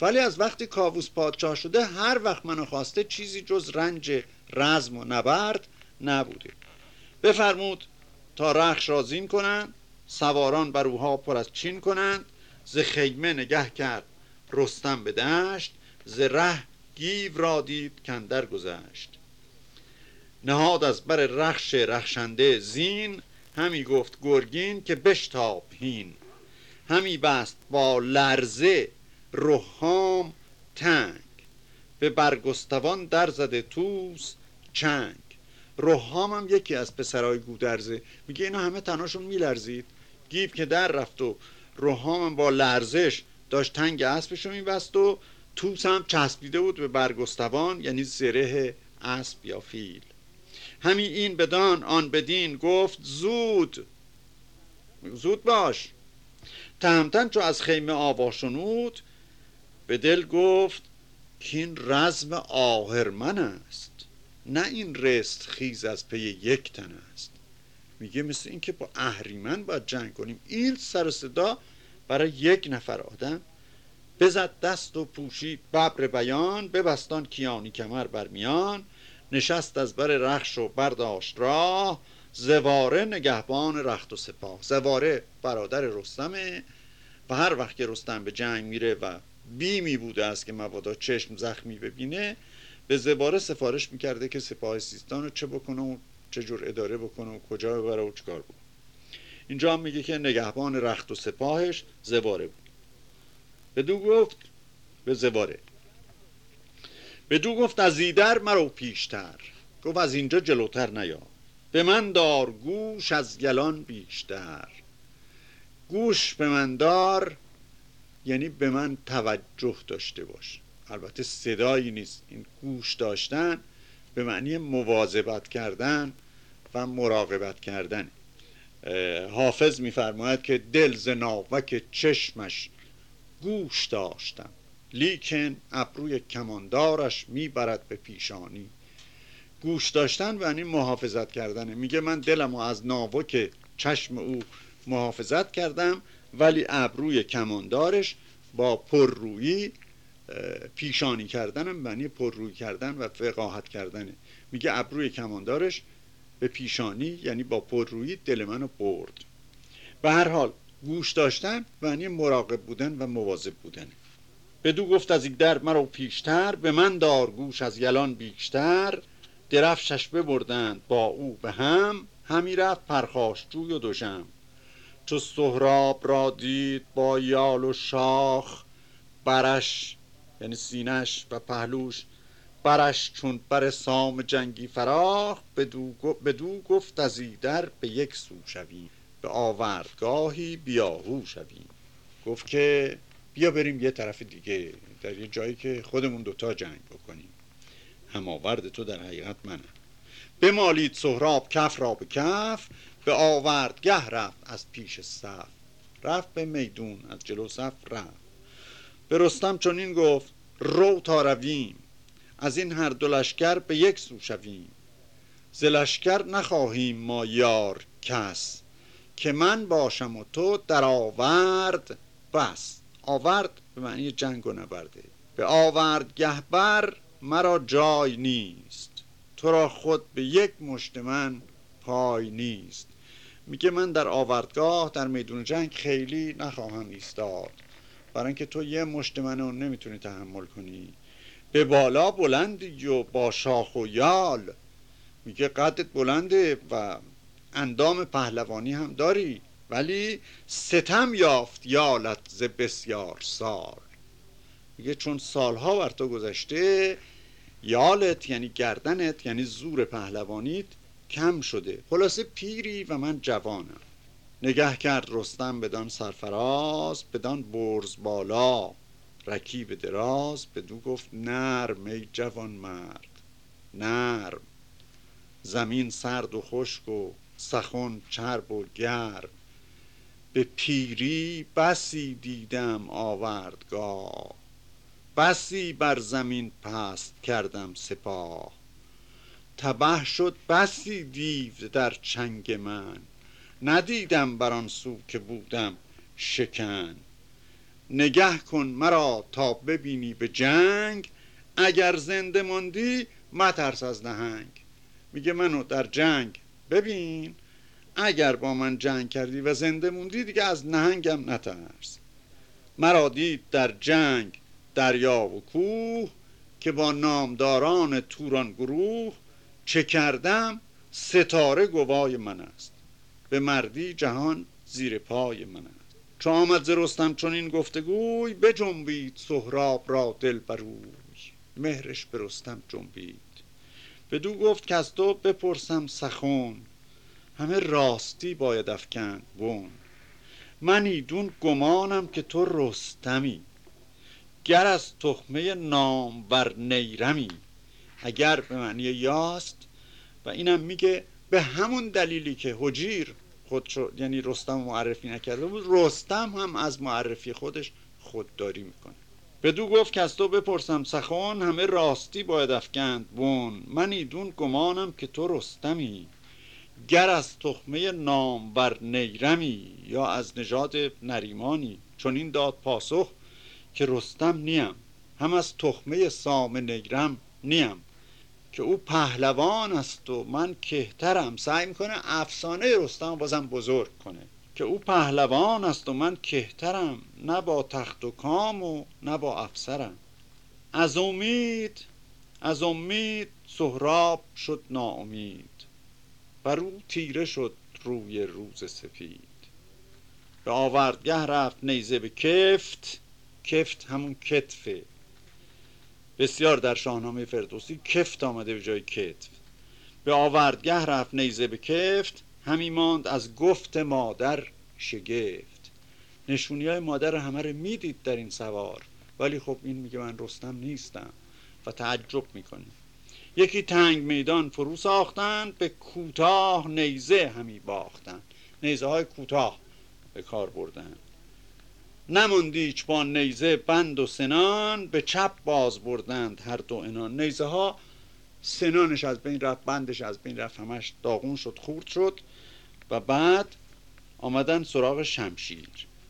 ولی از وقتی کاووس پادشاه شده هر وقت منو خواسته چیزی جز رنج رزم و نبرد نبوده. بفرمود تا رخش را زین کنند سواران بر اوها پر از چین کنند ز خیمه نگه کرد رستم به دشت ز ره گیو را دید کندر گذشت. نهاد از بر رخش رخشنده زین همی گفت گرگین که بشتاب هین. همی بست با لرزه روحام تنگ. به برگستوان در زده توس چنگ. روحام هم یکی از پسرای گودرزه. میگه اینا همه تناشون میلرزید. گیب که در رفت و هم با لرزش داشت تنگ اسبشو میبست و توس هم چسبیده بود به برگستوان یعنی زره اسب یا فیل. همی این بدان آن بدین گفت زود زود باش. تهمتن چو از خیمه آوا شنود به دل گفت که این رزم آهرمن است. نه این رست خیز از پی یک تن است. میگه مثل اینکه با اهریمن باید جنگ کنیم. این سر صدا برای یک نفر آدم. بزد دست و پوشید ببر بیان ببستان کیانی کمر بر میان. نشست از بر رخش و برداشت راه زواره نگهبان رخت و سپاه. زواره برادر رستمه و هر وقت که رستم به جنگ میره و بیمی بوده است که مبادا چشم زخمی ببینه به زواره سفارش می‌کرده که سپاه سیستان رو چه بکنه و چه جور اداره بکنه و کجا ببره و چکار بود اینجا میگه که نگهبان رخت و سپاهش زواره بود. به دو گفت به زواره. به دو گفت از ایدر مرو پیشتر. گفت از اینجا جلوتر نیا. به من دار گوش از گلان بیشتر. گوش به من دار یعنی به من توجه داشته باش. البته صدایی نیست. این گوش داشتن به معنی مواظبت کردن و مراقبت کردن. حافظ میفرماید که دل ز ناوک چشمش گوش داشتم. لیکن ابروی کماندارش می‌برد به پیشانی. گوش داشتن و این محافظت کردنه. میگه من دلم از ناوک چشم او محافظت کردم ولی ابروی کماندارش با پررویی پیشانی کردنم معنی پررویی کردن و فقاهت کردنه. میگه ابروی کماندارش به پیشانی یعنی با پررویی دل منو برد. به هر حال گوش داشتن معنی مراقب بودن و مواظب بودن بدو گفت از این در مرا پیشتر به من دار گوش از یلان بیشتر. درفشش ببردند با او به هم همی رفت پرخاشجوی و دوشم. چو سهراب را دید با یال و شاخ برش یعنی سینش و پهلوش برش چون بر سام جنگی فراخ بدو گفت از ایدر به یک سو شویم به آوردگاهی بیاهو شویم. گفت که بیا بریم یه طرف دیگه در یه جایی که خودمون دوتا جنگ بکنیم. هماورد تو در حقیقت منم. بمالید سهراب کف را به کف به آوردگه رفت از پیش صف رفت به میدون از جلو صف رفت. به رستم چنین گفت رو تا رویم از این هر دو لشکر به یک سو شویم. ز لشکر نخواهیم ما یار کس که من باشم و تو در آورد بس. آورد به معنی جنگ و نبرده. به آورد گهبر مرا جای نیست. تو را خود به یک مشت من پای نیست. میگه من در آوردگاه در میدون جنگ خیلی نخواهم ایستاد. برای اینکه تو یه مشت منو نمی‌تونی تحمل کنی. به بالا بلندی و با شاخ و یال. میگه قدت بلنده و اندام پهلوانی هم داری. ولی ستم یافت یالت ز بسیار سال میگه چون سالها بر تو گذشته یالت یعنی گردنت یعنی زور پهلوانیت کم شده. خلاصه پیری و من جوانم. نگه کرد رستم بدان سرفراز بدان برز بالا. رکیب دراز بدو گفت نرم ای جوان مرد. نرم. زمین سرد و خشک و سخن چرب و گرم. به پیری بسی دیدم آوردگاه بسی بر زمین پست کردم سپاه. تبه شد بسی دیو در چنگ من ندیدم بر آن سو که بودم شکن. نگه کن مرا تا ببینی به جنگ اگر زنده ماندی مترس از نهنگ. میگه منو در جنگ ببین. اگر با من جنگ کردی و زنده موندی دیگه از نهنگم نترس. مرا دید در جنگ دریا و کوه که با نامداران توران گروه چه کردم ستاره گوای من است. به مردی جهان زیر پای من است. چو آمد ز رستم چون این گفتگوی؟ بجنبید سهراب را دل بروی مهرش به رستم جنبید. بدو گفت که از تو بپرسم سخون همه راستی باید افکند بون من ایدون گمانم که تو رستمی. گر از تخمه نامور نیرمی. اگر به معنی یاست و اینم میگه به همون دلیلی که حجیر خودشو یعنی رستم معرفی نکرده بود رستم هم از معرفی خودش خودداری می‌کنه. بدو گفت که از تو بپرسم سخن همه راستی باید افکند بون من ایدون گمانم که تو رستمی. گر از تخمه نامور نیرمی یا از نژاد نریمانی چون این داد پاسخ که رستم نیم هم از تخمه سام نیرم نیم که او پهلوان است و من کهترم. سعی می‌کنه افسانه رستم بازم بزرگ کنه. که او پهلوان است و من کهترم نه با تخت و کام و نه با افسرم. از امید از امید سهراب شد ناامید. بر او تیره شد روی روز سفید. به آوردگه رفت نیزه به کفت کفت همون کتفه. بسیار در شاهنامه فردوسی کفت آمده به جای کتف. به آوردگه رفت نیزه به کفت همی ماند از گفت مادر شگفت. نشونی های مادر همه رو می‌دید در این سوار ولی خب این میگه من رستم نیستم و تعجب می‌کنه یکی تنگ میدان فرو ساختند به کوتاه نیزه همی باختند. نیزه های کوتاه به کار بردن نموندی با نیزه بند و سنان به چپ باز بردند هر دو انان نیزه ها سنانش از بین رفت بندش از بین رفت همش داغون شد خورد شد و بعد آمدن سراغ شمشیر.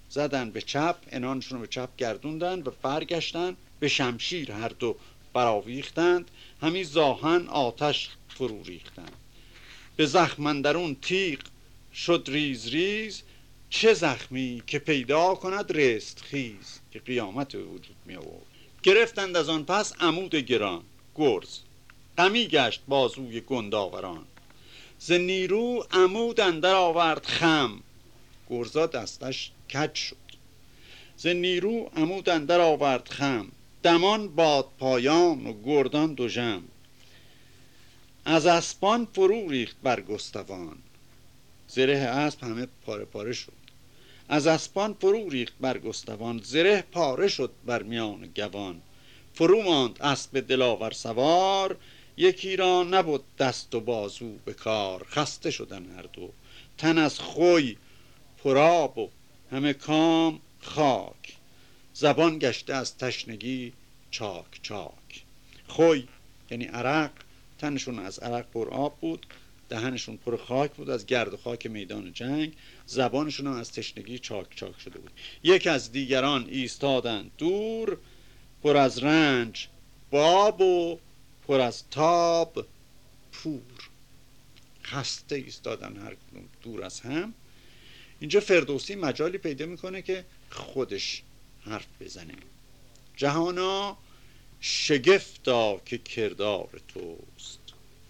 زدن به چپ انانشون رو به چپ گردوندن و برگشتن به شمشیر. هر دو براویختند همی زاهن آتش فرو ریختند به زخمندرون تیغ شد ریز ریز چه زخمی که پیدا کند رست خیز که قیامت وجود می آورد. گرفتند از آن پس عمود گران گرز. غمی گشت بازوی گنداوران. ز نیرو عمود اندر آورد خم. گرزا دستش کج شد. ز نیرو عمود اندر آورد خم. دمان باد پایان و گردان دو جم از اسبان فرو ریخت بر گستوان. زره اسب همه پاره پاره شد. از اسبان فرو ریخت بر گستوان. زره پاره شد بر میان گوان. فرو ماند اسب دلاور سوار. یکی را نبود دست و بازو به کار. خسته شدن هر دو. تن از خوی پراب و همه کام خاک. زبان گشته از تشنگی چاک چاک. خوی یعنی عرق تنشون از عرق پر آب بود دهنشون پر خاک بود از گرد و خاک میدان جنگ زبانشون هم از تشنگی چاک چاک شده بود. یک از دیگران ایستادند دور پر از رنج باب و پر از تاب پور. خسته ایستادن هر دور از هم. اینجا فردوسی مجالی پیدا می‌کنه که خودش حرف بزنه جهانا شگفتا که کردار توست.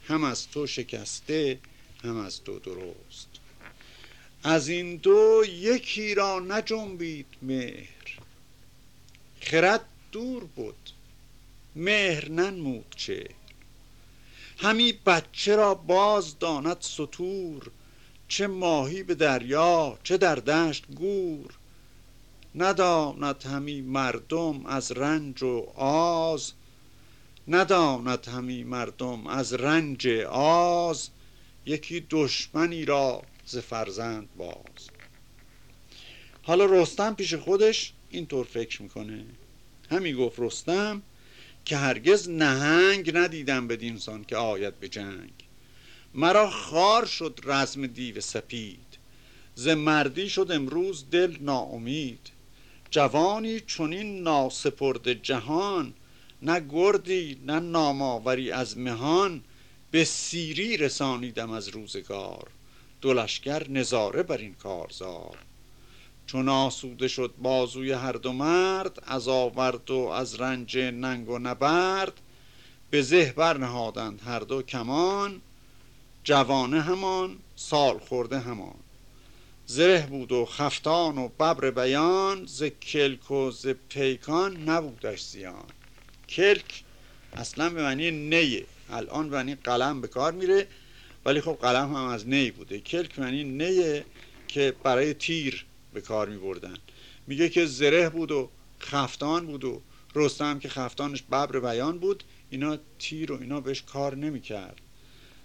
هم از تو شکسته هم از تو درست. از این دو یکی را نجنبید مهر. خرد دور بود مهر ننمود چه همی بچه را باز داند سطور چه ماهی به دریا چه در دشت گور. نداند همی مردم از رنج و آز. نداند همی مردم از رنج آز. یکی دشمنی را ز فرزند باز. حالا رستم پیش خودش اینطور فکر می‌کنه. همی گفت رستم که هرگز نهنگ ندیدم به دینسان که آید به جنگ. مرا خار شد رزم دیو سپید. ز مردی شد امروز دل ناامید. جوانی چونین ناسپرد جهان نه گردی نه از مهان به سیری رسانیدم از روزگار. دو نظاره بر این کارزار. چون آسوده شد بازوی هر دو مرد از آورد و از رنج ننگ و نبرد به زه برنهادند هر دو کمان جوانه همان سال خورده همان. زره بود و خفتان و ببر بیان ز کلک و ز پیکان نبودش زیان. کلک اصلا به معنی نیه. الان به معنی قلم به کار میره ولی خب قلم هم از نی بوده. کلک معنی نیه که برای تیر به کار می بردن میگه که زره بود و خفتان بود و رستم که خفتانش ببر بیان بود اینا تیر و اینا بهش کار نمی‌کرد.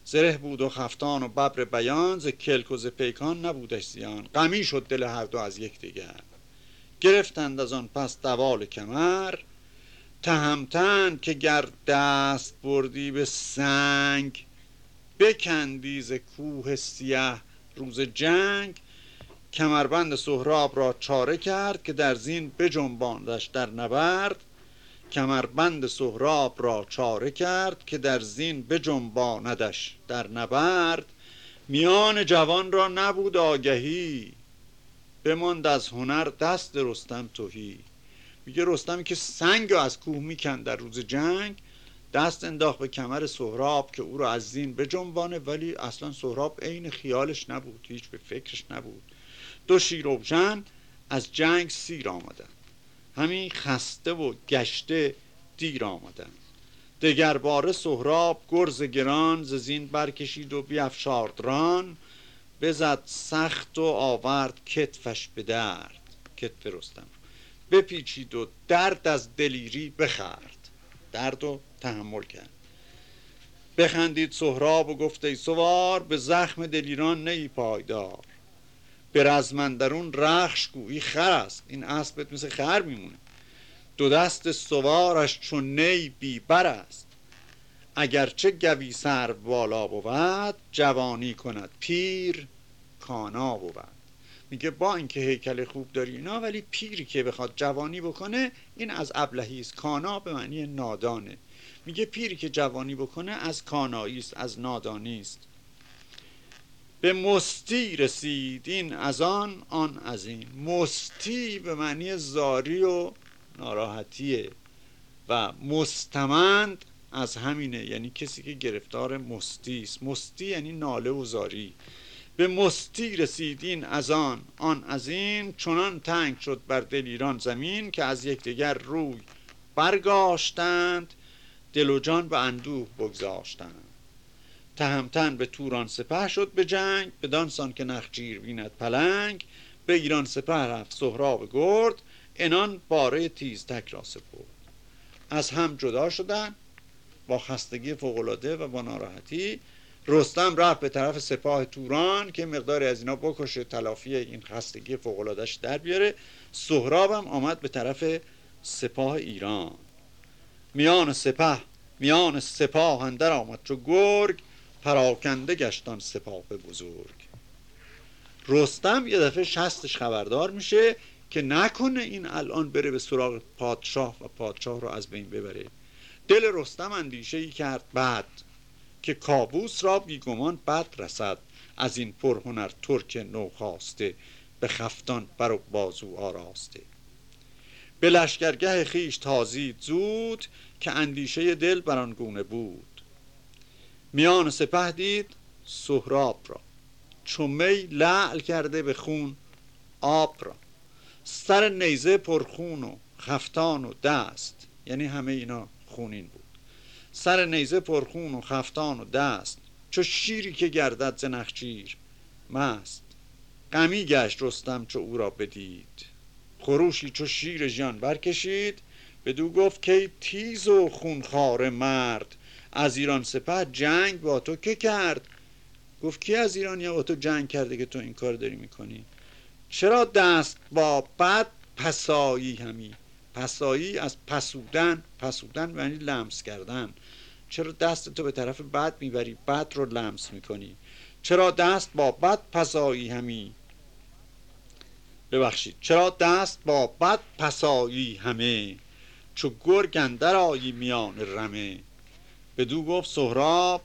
زره بود و خفتان و ببر بیان ز کلک و ز پیکان نبودش زیان. غمی شد دل هر دو از یکدیگر گرفتند از آن پس دوال کمر تهمتن که گر دست بردی به سنگ بکندی ز کوه سیه روز جنگ. کمربند سهراب را چاره کرد که در زین بجنباندش در نبرد. کمربند سهراب را چاره کرد که در زین بجنباندش. در نبرد میان جوان را نبود آگهی. بماند از هنر دست رستم توهی میگه رستمی که سنگ از کوه می‌کند در روز جنگ. دست انداخت به کمر سهراب که او را از زین بجنبانه ولی اصلا سهراب عین خیالش نبود هیچ به فکرش نبود. دو شیروژن از جنگ سیر آمدن همین خسته و گشته دیر آمدن. دگر باره سهراب گرز گران زین برکشید و بیافشارد ران بزد سخت و آورد کتفش به درد. کتف رستم بپیچید و درد از دلیری بخرد. درد و تحمل کرد. بخندید سهراب و گفت ای سوار به زخم دلیران نی پایدار. به رزمندرون رخش گویی خر است. این اسبت مثل خر میمونه. دو دست سوارش چون نی بیبر است. اگرچه گوی سر بالا بود جوانی کند پیر کانا بود. میگه با اینکه هیکل خوب داری اینا ولی پیری که بخواد جوانی بکنه این از ابلهی است. کانا به معنی نادانه. میگه پیری که جوانی بکنه از کانایی است از نادانی است. به مستی رسید. این از آن آن از این. مستی به معنی زاری و ناراحتیه. و مستمند از همینه. یعنی کسی که گرفتار مستی است. مستی یعنی ناله و زاری. به مستی رسیدین از آن آن از این. چنان تنگ شد بر دل ایران زمین که از یکدیگر روی برگاشتند دل و جان به اندوه بگذاشتند. تهمتن به توران سپه شد به جنگ بدانسان که نخجیر بیند پلنگ به ایران سپه رفت سهراب گرد انان باره تیزتک را سپرد. از هم جدا شدن با خستگی فوقالعاده و با ناراحتی رستم رفت به طرف سپاه توران که مقداری از اینا بکشه تلافی این خستگی فوقلادش در بیاره. سهراب هم آمد به طرف سپاه ایران. میان سپاه میان سپاه اندر آمد چو گرگ پراکنده گشتان سپاه بزرگ. رستم یه دفعه شستش خبردار میشه که نکنه این الان بره به سراغ پادشاه و پادشاه رو از بین ببره. دل رستم اندیشه ای کرد بعد که کابوس را بیگمان بد رسد. از این پرهنر ترک نو خواسته به خفتان بر و بازو آراسته. به لشکرگه خیش تازید زود که اندیشه دل بر آن گونه بود. میان سپه دید سهراب را. چومی لعل کرده به خون آب را. سر نیزه پرخون و خفتان و دست. یعنی همه اینا خونین بود. سر نیزه پرخون و خفتان و دست. چو شیری که گردد ز نخچیر مست. غمی گشت رستم چو او را بدید. خروشی چو شیر ژیان برکشید. بدو گفت که تیز و خونخوار مرد. از ایران سپه جنگ با تو که کرد؟ گفت کی از ایران یا با تو جنگ کرده که تو این کار داری می‌کنی؟ چرا دست با بد پسایی همی؟ پسایی از پسودن پسودن یعنی لمس کردن. چرا دست تو به طرف بد می‌بری؟ بد رو لمس می‌کنی. چرا دست با بد پسایی همی؟ ببخشید. چرا دست با بد پسایی همه چو گرگ اندر آیی میان رمه. بدو گفت سهراب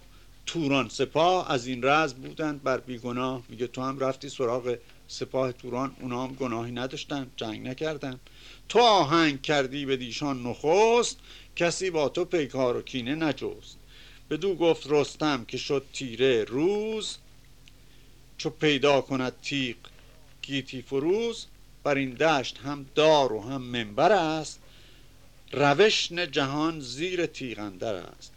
توران سپاه از این رز بودند بر بیگناه. میگه تو هم رفتی سراغ سپاه توران اونا هم گناهی نداشتن جنگ نکردن تو آهنگ کردی به دیشان نخست کسی با تو پیکار و کینه نجست. بدو گفت رستم که شد تیره روز چو پیدا کند تیغ گیتی فروز. بر این دشت هم دار و هم منبر است روشن جهان زیر تیغندر است.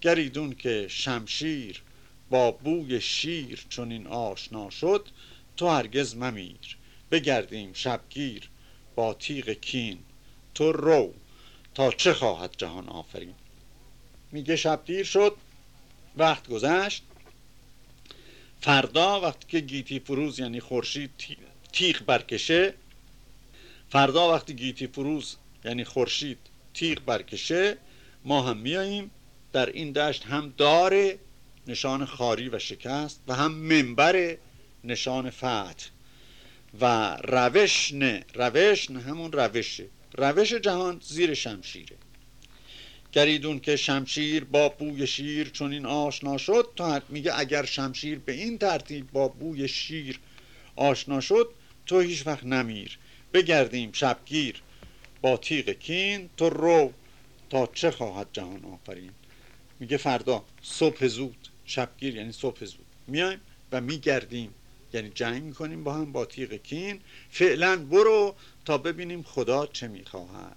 گریدون که شمشیر با بوی شیر چون این آشنا شد تو هرگز ممیر بگردیم شبگیر با تیغ کین تو رو تا چه خواهد جهان آفرین. میگه شب دیر شد وقت گذشت فردا وقتی که گیتی فروز یعنی خورشید تیغ برکشه فردا وقتی گیتی فروز یعنی خورشید تیغ برکشه ما هم میاییم در این دشت هم داره نشان خاری و شکست و هم منبر نشان فتح و روش نه روش نه همون روشه روش جهان زیر شمشیره. گریدون که شمشیر با بوی شیر چون این آشنا شد تا میگه اگر شمشیر به این ترتیب با بوی شیر آشنا شد تو هیچ وقت نمیر. بگردیم شبگیر با تیغ کین تو رو تا چه خواهد جهان آفرین. میگه فردا صبح زود شبگیر یعنی صبح زود. میایم و میگردیم. یعنی جنگ می‌کنیم با هم با تیغ کین. فعلا برو تا ببینیم خدا چه می‌خواهد.